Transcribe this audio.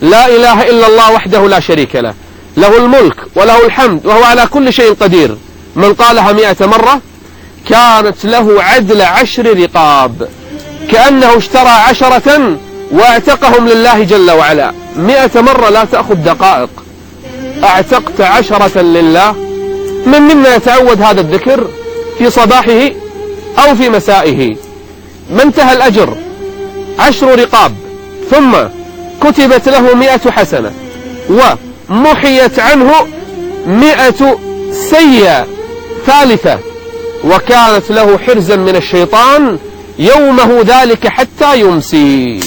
لا إله إلا الله وحده لا شريك له. له الملك وله الحمد وهو على كل شيء قدير. من قالها مئة مرة كانت له عدل عشر رقاب. كأنه اشترى عشرة واعتقهم لله جل وعلا. مئة مرة لا تأخذ دقائق. أعتقت عشرة لله. من منا يتعود هذا الذكر في صباحه أو في مسائه؟ ما انتهى الأجر؟ عشر رقاب. ثم كتبت له مئة حسنة ومحيت عنه مئة سيئة ثالثة وكانت له حرزا من الشيطان يومه ذلك حتى يمسي